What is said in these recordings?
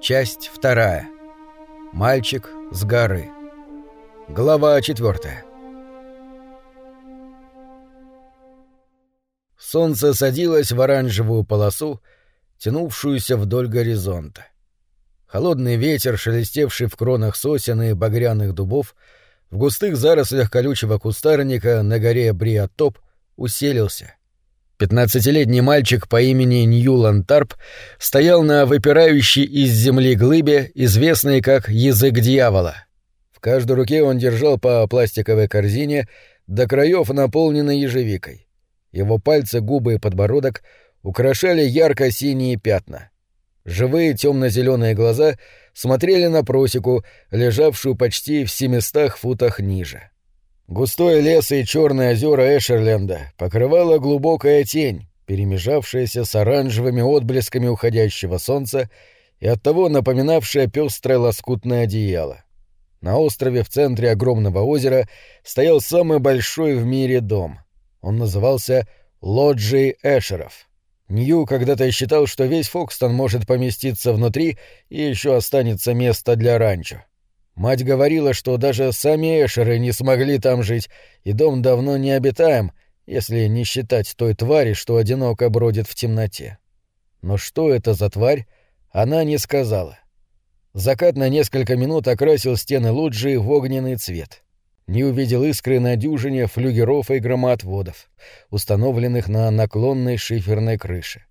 Часть вторая. Мальчик с горы. Глава четвертая. Солнце садилось в оранжевую полосу, тянувшуюся вдоль горизонта. Холодный ветер, шелестевший в кронах сосен и багряных дубов, в густых зарослях колючего кустарника на горе Бриатоп усилился. Пятнадцатилетний мальчик по имени Ньюлан Тарп стоял на выпирающей из земли глыбе, известной как «язык дьявола». В каждой руке он держал по пластиковой корзине, до краев наполненной ежевикой. Его пальцы, губы и подбородок украшали ярко-синие пятна. Живые темно-зеленые глаза смотрели на просеку, лежавшую почти в семистах футах ниже. Густой лес и черные озера Эшерленда покрывала глубокая тень, перемежавшаяся с оранжевыми отблесками уходящего солнца и оттого напоминавшая пестрое лоскутное одеяло. На острове в центре огромного озера стоял самый большой в мире дом. Он назывался Лоджией Эшеров. Нью когда-то считал, что весь Фокстон может поместиться внутри и еще останется место для ранчо. Мать говорила, что даже сами Эшеры не смогли там жить, и дом давно не обитаем, если не считать той твари, что одиноко бродит в темноте. Но что это за тварь, она не сказала. Закат на несколько минут окрасил стены лоджии в огненный цвет. Не увидел искры на дюжине флюгеров и громоотводов, установленных на наклонной шиферной крыше.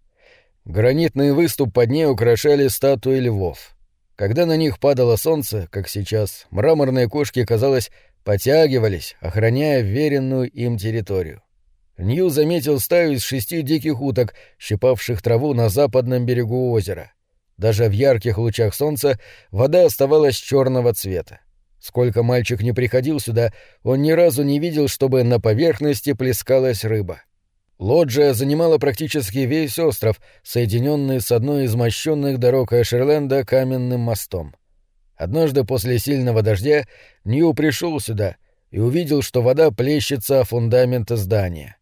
Гранитный выступ под ней украшали статуи львов — когда на них падало солнце, как сейчас, мраморные кошки, казалось, потягивались, охраняя веренную им территорию. Нью заметил стаю из шести диких уток, щипавших траву на западном берегу озера. Даже в ярких лучах солнца вода оставалась черного цвета. Сколько мальчик не приходил сюда, он ни разу не видел, чтобы на поверхности плескалась рыба. Лоджия занимала практически весь остров, соединенный с одной из мощенных дорог Эшерленда каменным мостом. Однажды после сильного дождя Нью пришел сюда и увидел, что вода плещется о фундамент здания.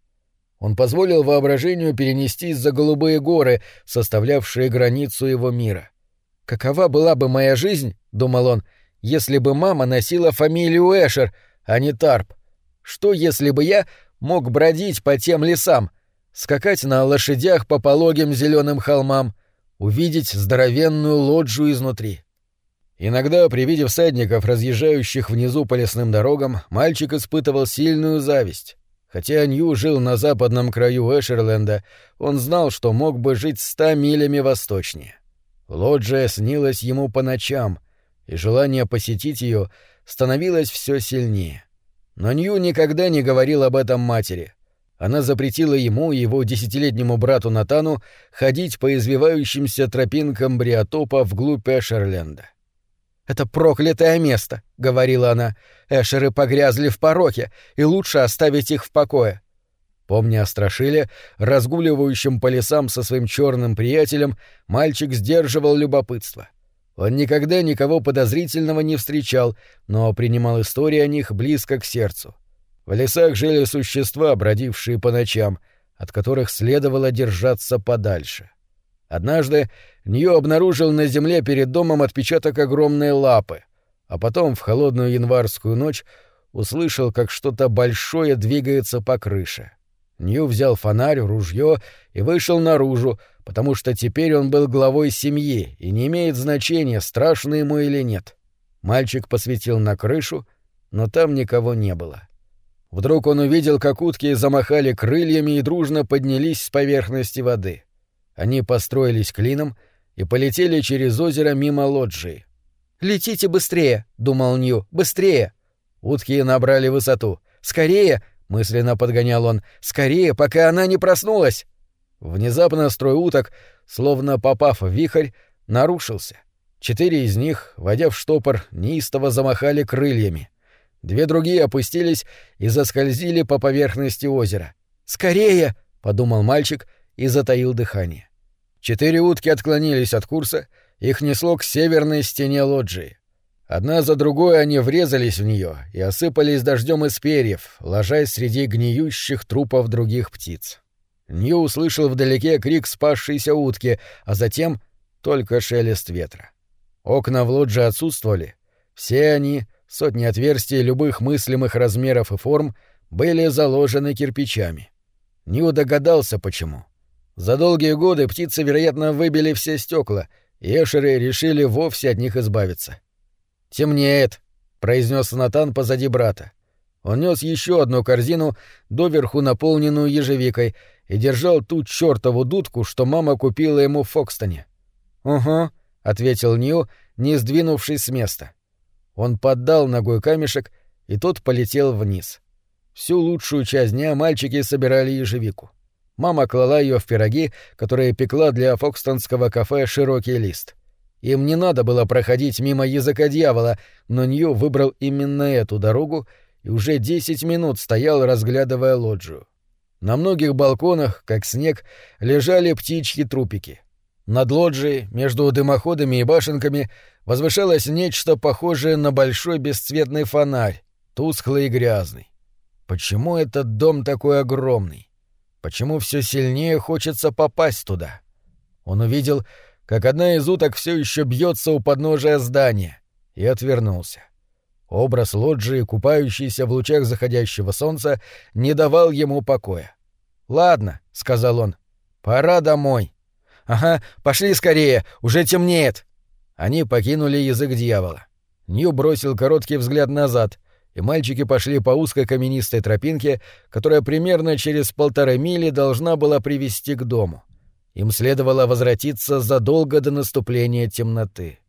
Он позволил воображению перенестись за голубые горы, составлявшие границу его мира. «Какова была бы моя жизнь, — думал он, — если бы мама носила фамилию Эшер, а не Тарп? Что, если бы я мог бродить по тем лесам, скакать на лошадях по пологим зеленым холмам, увидеть здоровенную лоджию изнутри. Иногда при виде всадников, разъезжающих внизу по лесным дорогам, мальчик испытывал сильную зависть. Хотя Нью жил на западном краю Эшерленда, он знал, что мог бы жить ста милями восточнее. Лоджия снилась ему по ночам, и желание посетить ее становилось все сильнее. Но Нью никогда не говорил об этом матери. Она запретила ему и его десятилетнему брату Натану ходить по извивающимся тропинкам Бриотопа вглубь Эшерленда. «Это проклятое место», — говорила она. «Эшеры погрязли в пороке, и лучше оставить их в покое». Помня о Страшиле, разгуливающем по лесам со своим черным приятелем, мальчик сдерживал любопытство. Он никогда никого подозрительного не встречал, но принимал истории о них близко к сердцу. В лесах жили существа, бродившие по ночам, от которых следовало держаться подальше. Однажды Нью обнаружил на земле перед домом отпечаток огромной лапы, а потом в холодную январскую ночь услышал, как что-то большое двигается по крыше. Нью взял фонарь, ружье и вышел наружу, потому что теперь он был главой семьи, и не имеет значения, страшно ему или нет. Мальчик посветил на крышу, но там никого не было. Вдруг он увидел, как утки замахали крыльями и дружно поднялись с поверхности воды. Они построились клином и полетели через озеро мимо лоджии. «Летите быстрее!» — думал Нью. «Быстрее!» Утки набрали высоту. «Скорее!» — мысленно подгонял он. «Скорее, пока она не проснулась!» Внезапно строй уток, словно попав в вихрь, нарушился. Четыре из них, водя в штопор, неистово замахали крыльями. Две другие опустились и заскользили по поверхности озера. «Скорее!» — подумал мальчик и затаил дыхание. Четыре утки отклонились от курса, их несло к северной стене лоджии. Одна за другой они врезались в нее и осыпались дождем из перьев, ложась среди гниющих трупов других птиц. Нью услышал вдалеке крик спасшейся утки, а затем только шелест ветра. Окна в лодже отсутствовали. Все они, сотни отверстий любых мыслимых размеров и форм, были заложены кирпичами. Нью догадался, почему. За долгие годы птицы, вероятно, выбили все стекла, и эшеры решили вовсе от них избавиться. «Темнеет», — произнес Натан позади брата. Он нес еще одну корзину, доверху наполненную ежевикой, и держал ту чертову дудку, что мама купила ему в Фокстоне. «Угу», — ответил Нью, не сдвинувшись с места. Он поддал ногой камешек, и тот полетел вниз. Всю лучшую часть дня мальчики собирали ежевику. Мама клала ее в пироги, которые пекла для фокстонского кафе «Широкий лист». Им не надо было проходить мимо языка дьявола, но Нью выбрал именно эту дорогу и уже десять минут стоял, разглядывая лоджию. На многих балконах, как снег, лежали птичьи трупики. Над лоджией, между дымоходами и башенками, возвышалось нечто похожее на большой бесцветный фонарь, тусклый и грязный. Почему этот дом такой огромный? Почему все сильнее хочется попасть туда? Он увидел, как одна из уток все еще бьется у подножия здания, и отвернулся. Образ лоджии, купающейся в лучах заходящего солнца, не давал ему покоя. «Ладно», — сказал он, — «пора домой». «Ага, пошли скорее, уже темнеет». Они покинули язык дьявола. Нью бросил короткий взгляд назад, и мальчики пошли по узкой каменистой тропинке, которая примерно через полторы мили должна была привести к дому. Им следовало возвратиться задолго до наступления темноты.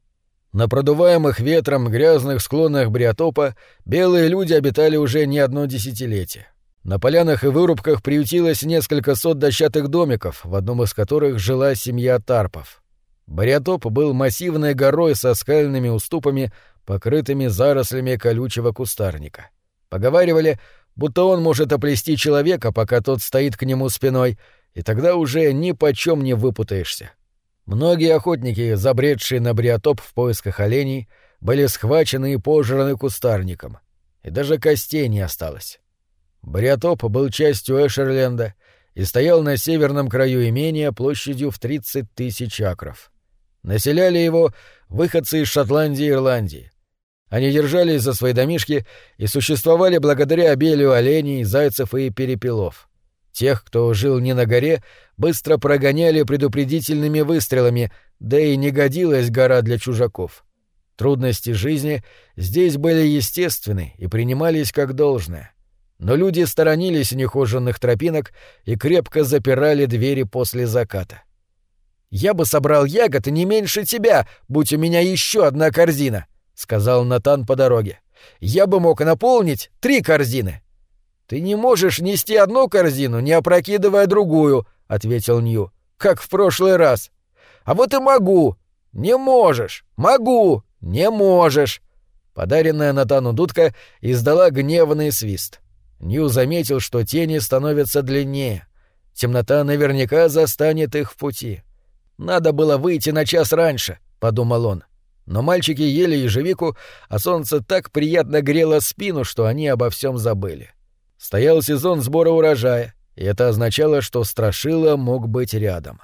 На продуваемых ветром грязных склонах Бриотопа белые люди обитали уже не одно десятилетие. На полянах и вырубках приютилось несколько сот дощатых домиков, в одном из которых жила семья Тарпов. Бриотоп был массивной горой со скальными уступами, покрытыми зарослями колючего кустарника. Поговаривали, будто он может оплести человека, пока тот стоит к нему спиной, и тогда уже ни почем не выпутаешься. Многие охотники, забредшие на бриотоп в поисках оленей, были схвачены и пожраны кустарником, и даже костей не осталось. Бриотоп был частью Эшерленда и стоял на северном краю имения площадью в 30 тысяч акров. Населяли его выходцы из Шотландии и Ирландии, они держались за свои домишки и существовали благодаря обилию оленей, зайцев и перепелов. Тех, кто жил не на горе, быстро прогоняли предупредительными выстрелами, да и не годилась гора для чужаков. Трудности жизни здесь были естественны и принимались как должное. Но люди сторонились нехоженных тропинок и крепко запирали двери после заката. «Я бы собрал ягод не меньше тебя, будь у меня еще одна корзина», — сказал Натан по дороге. «Я бы мог наполнить три корзины». «Ты не можешь нести одну корзину, не опрокидывая другую», — ответил Нью, — «как в прошлый раз». «А вот и могу». «Не можешь». «Могу». «Не можешь». Подаренная Натану дудка издала гневный свист. Нью заметил, что тени становятся длиннее. Темнота наверняка застанет их в пути. «Надо было выйти на час раньше», — подумал он. — но мальчики ели ежевику, а солнце так приятно грело спину, что они обо всем забыли. Стоял сезон сбора урожая, и это означало, что Страшила мог быть рядом.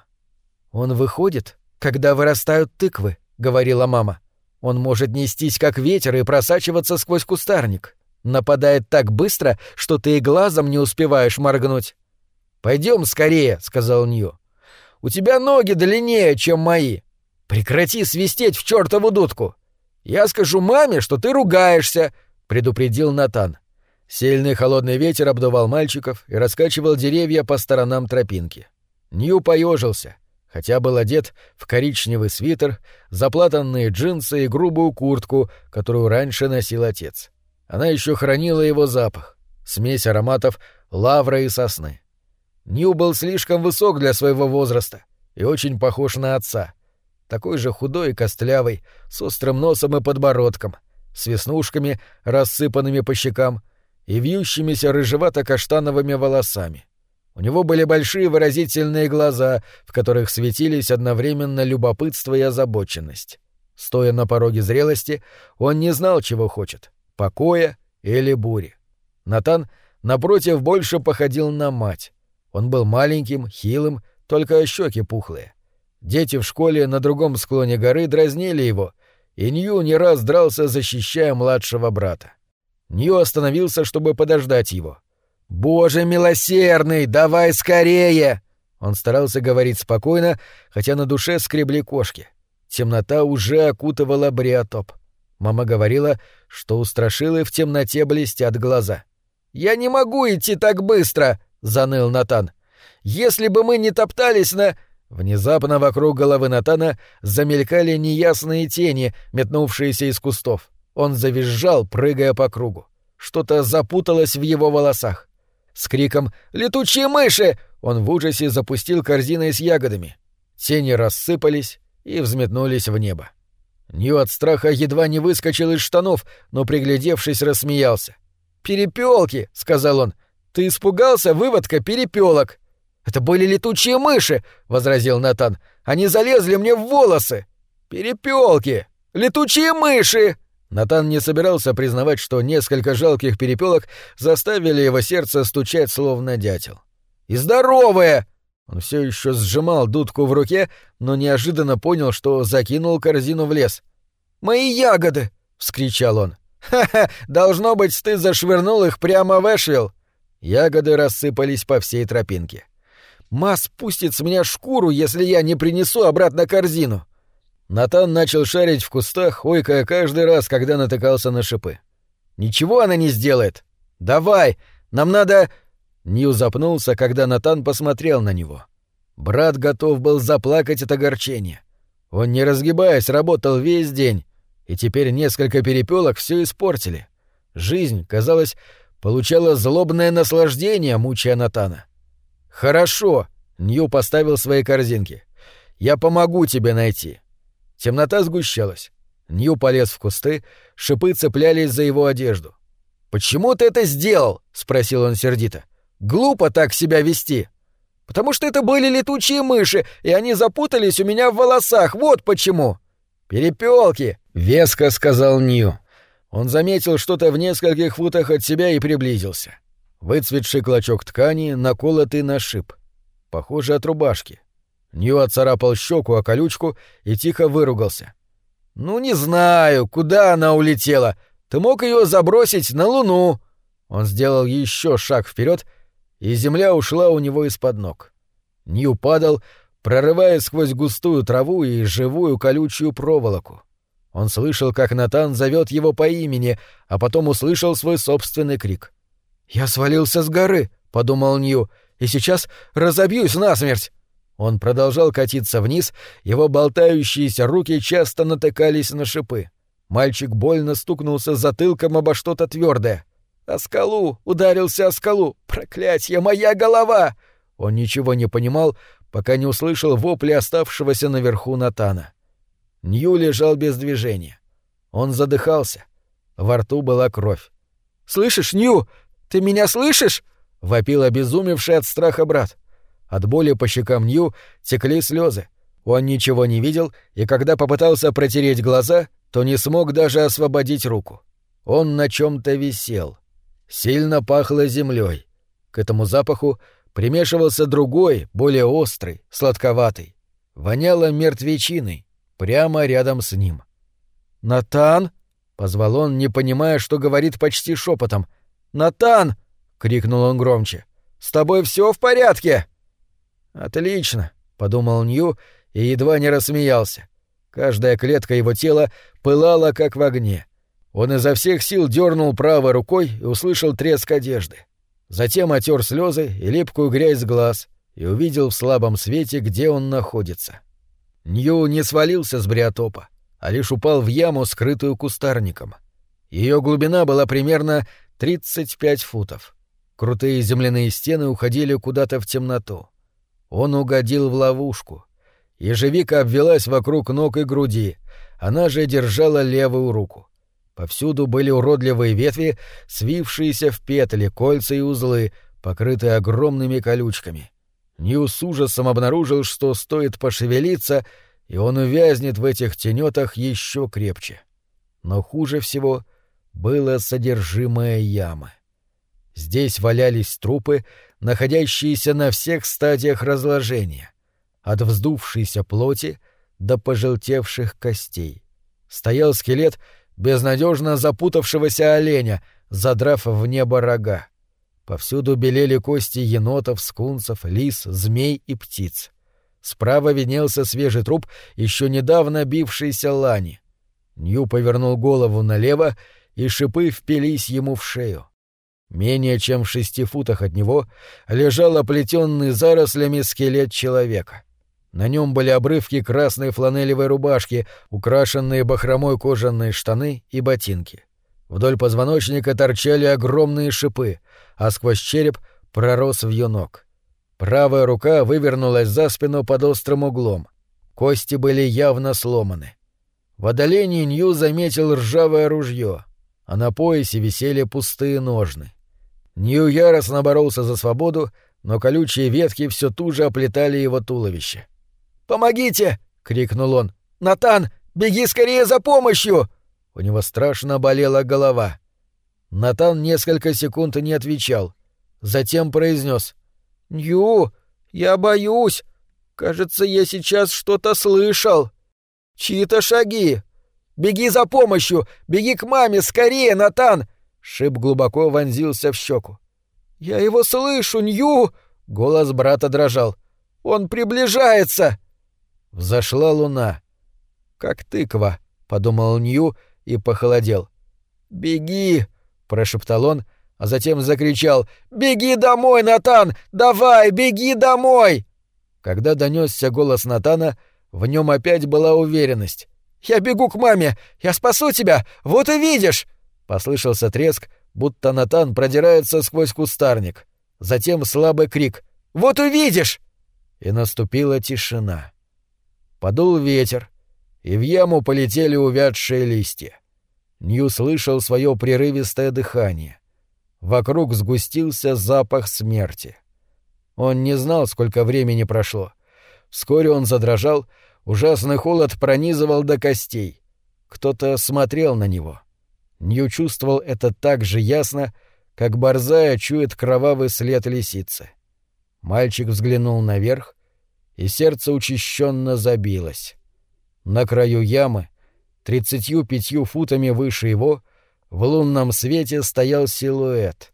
«Он выходит, когда вырастают тыквы», — говорила мама. «Он может нестись, как ветер, и просачиваться сквозь кустарник. Нападает так быстро, что ты и глазом не успеваешь моргнуть». «Пойдем скорее», — сказал Нью. «У тебя ноги длиннее, чем мои. «Прекрати свистеть в чертову дудку! Я скажу маме, что ты ругаешься!» — предупредил Натан. Сильный холодный ветер обдувал мальчиков и раскачивал деревья по сторонам тропинки. Нью поежился, хотя был одет в коричневый свитер, заплатанные джинсы и грубую куртку, которую раньше носил отец. Она еще хранила его запах, смесь ароматов лавра и сосны. Нью был слишком высок для своего возраста и очень похож на отца — такой же худой и костлявый, с острым носом и подбородком, с веснушками, рассыпанными по щекам, и вьющимися рыжевато-каштановыми волосами. У него были большие выразительные глаза, в которых светились одновременно любопытство и озабоченность. Стоя на пороге зрелости, он не знал, чего хочет — покоя или бури. Натан, напротив, больше походил на мать. Он был маленьким, хилым, только щеки пухлые. Дети в школе на другом склоне горы дразнили его, и Нью не раз дрался, защищая младшего брата. Нью остановился, чтобы подождать его. «Боже милосердный, давай скорее!» Он старался говорить спокойно, хотя на душе скребли кошки. Темнота уже окутывала Бриотоп. Мама говорила, что у Страшилы в темноте блестят глаза. «Я не могу идти так быстро!» — заныл Натан. «Если бы мы не топтались на...» Внезапно вокруг головы Натана замелькали неясные тени, метнувшиеся из кустов. Он завизжал, прыгая по кругу. Что-то запуталось в его волосах. С криком «Летучие мыши!» он в ужасе запустил корзиной с ягодами. Тени рассыпались и взметнулись в небо. Нью от страха едва не выскочил из штанов, но, приглядевшись, рассмеялся. «Перепёлки!» — сказал он. «Ты испугался, выводка, перепёлок!» «Это были летучие мыши!» — возразил Натан. «Они залезли мне в волосы!» «Перепёлки! Летучие мыши!» Натан не собирался признавать, что несколько жалких перепёлок заставили его сердце стучать словно дятел. «И здоровые!» Он все еще сжимал дудку в руке, но неожиданно понял, что закинул корзину в лес. «Мои ягоды!» — вскричал он. «Ха-ха! Должно быть, ты зашвырнул их прямо в Эшвилл!» Ягоды рассыпались по всей тропинке. Мас спустит с меня шкуру, если я не принесу обратно корзину. Натан начал шарить в кустах, ойкая каждый раз, когда натыкался на шипы. Ничего она не сделает. Давай, нам надо. Нью запнулся, когда Натан посмотрел на него. Брат готов был заплакать от огорчения. Он, не разгибаясь, работал весь день, и теперь несколько перепелок все испортили. Жизнь, казалось, получала злобное наслаждение, мучая Натана. «Хорошо», — Нью поставил свои корзинки. «Я помогу тебе найти». Темнота сгущалась. Нью полез в кусты, шипы цеплялись за его одежду. «Почему ты это сделал?» — спросил он сердито. «Глупо так себя вести». «Потому что это были летучие мыши, и они запутались у меня в волосах, вот почему». «Перепёлки!» — веско сказал Нью. Он заметил что-то в нескольких футах от себя и приблизился. Выцветший клочок ткани, наколотый на шип. Похоже, от рубашки. Нью отцарапал щеку о колючку и тихо выругался. «Ну, не знаю, куда она улетела. Ты мог ее забросить на Луну». Он сделал еще шаг вперед, и земля ушла у него из-под ног. Нью падал, прорывая сквозь густую траву и живую колючую проволоку. Он слышал, как Натан зовет его по имени, а потом услышал свой собственный крик. «Я свалился с горы», — подумал Нью, — «и сейчас разобьюсь насмерть». Он продолжал катиться вниз, его болтающиеся руки часто натыкались на шипы. Мальчик больно стукнулся затылком обо что-то твердое. «О скалу! Ударился о скалу! Проклятье, моя голова!» Он ничего не понимал, пока не услышал вопли оставшегося наверху Натана. Нью лежал без движения. Он задыхался. Во рту была кровь. «Слышишь, Нью? Ты меня слышишь?» — вопил обезумевший от страха брат. От боли по щекам Нью текли слезы. Он ничего не видел, и когда попытался протереть глаза, то не смог даже освободить руку. Он на чем-то висел. Сильно пахло землей. К этому запаху примешивался другой, более острый, сладковатый. Воняло мертвечиной, прямо рядом с ним. «Натан!» — позвал он, не понимая, что говорит почти шепотом — «Натан!» — крикнул он громче. «С тобой все в порядке?» «Отлично», — подумал Нью и едва не рассмеялся. Каждая клетка его тела пылала, как в огне. Он изо всех сил дернул правой рукой и услышал треск одежды. Затем отер слезы и липкую грязь с глаз и увидел в слабом свете, где он находится. Нью не свалился с бриотопа, а лишь упал в яму, скрытую кустарником. Ее глубина была примерно 35 футов. Крутые земляные стены уходили куда-то в темноту. Он угодил в ловушку. Ежевика обвелась вокруг ног и груди, она же держала левую руку. Повсюду были уродливые ветви, свившиеся в петли, кольца и узлы, покрытые огромными колючками. Нью с ужасом обнаружил, что стоит пошевелиться, и он увязнет в этих тенетах еще крепче. Но хуже всего было содержимое ямы. Здесь валялись трупы, находящиеся на всех стадиях разложения, от вздувшейся плоти до пожелтевших костей. стоял скелет безнадежно запутавшегося оленя, задрав в небо рога. Повсюду белели кости енотов, скунсов, лис, змей и птиц. Справа виднелся свежий труп еще недавно бившейся лани. Нью повернул голову налево, и шипы впились ему в шею. Менее чем в шести футах от него лежал оплетенный зарослями скелет человека. На нем были обрывки красной фланелевой рубашки, украшенные бахромой кожаные штаны и ботинки. Вдоль позвоночника торчали огромные шипы, а сквозь череп пророс вьюнок. Правая рука вывернулась за спину под острым углом. Кости были явно сломаны. В отдалении Нью заметил ржавое ружье, а на поясе висели пустые ножны. Нью яростно боролся за свободу, но колючие ветки все туже оплетали его туловище. «Помогите!» — крикнул он. «Натан, беги скорее за помощью!» У него страшно болела голова. Натан несколько секунд не отвечал. Затем произнес: «Нью, я боюсь. Кажется, я сейчас что-то слышал. Чьи-то шаги. Беги за помощью! Беги к маме! Скорее, Натан!» Шип глубоко вонзился в щеку. «Я его слышу, Нью!» — голос брата дрожал. «Он приближается!» Взошла луна. «Как тыква», — подумал Нью и похолодел. «Беги!» — прошептал он, а затем закричал. «Беги домой, Натан! Давай, беги домой!» Когда донесся голос Натана, в нем опять была уверенность. «Я бегу к маме! Я спасу тебя! Вот и видишь!» Послышался треск, будто Натан продирается сквозь кустарник. Затем слабый крик «Вот увидишь!» И наступила тишина. Подул ветер, и в яму полетели увядшие листья. Нью слышал свое прерывистое дыхание. Вокруг сгустился запах смерти. Он не знал, сколько времени прошло. Вскоре он задрожал, ужасный холод пронизывал до костей. Кто-то смотрел на него. Нью чувствовал это так же ясно, как борзая чует кровавый след лисицы. Мальчик взглянул наверх, и сердце учащенно забилось. На краю ямы, тридцатью пятью футами выше его, в лунном свете стоял силуэт.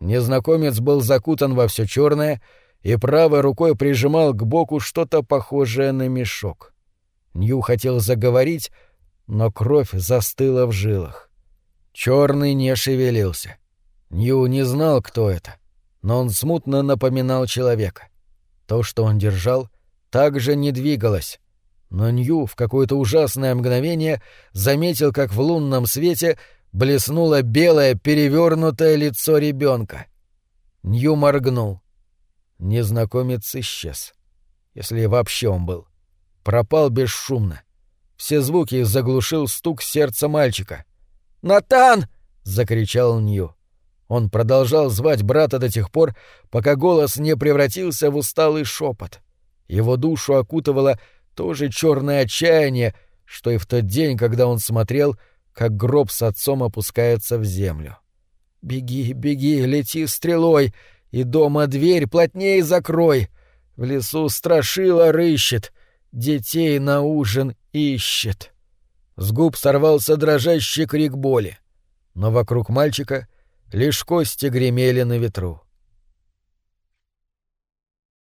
Незнакомец был закутан во все черное и правой рукой прижимал к боку что-то похожее на мешок. Нью хотел заговорить, но кровь застыла в жилах. Черный не шевелился. Нью не знал, кто это, но он смутно напоминал человека. То, что он держал, также не двигалось. Но Нью в какое-то ужасное мгновение заметил, как в лунном свете блеснуло белое перевернутое лицо ребенка. Нью моргнул. Незнакомец исчез. Если вообще он был. Пропал бесшумно. Все звуки заглушил стук сердца мальчика. «Натан!» — закричал Нью. Он продолжал звать брата до тех пор, пока голос не превратился в усталый шепот. Его душу окутывало то же черное отчаяние, что и в тот день, когда он смотрел, как гроб с отцом опускается в землю. «Беги, беги, лети стрелой, и дома дверь плотнее закрой. В лесу страшила рыщет, детей на ужин ищет». С губ сорвался дрожащий крик боли. Но вокруг мальчика лишь кости гремели на ветру.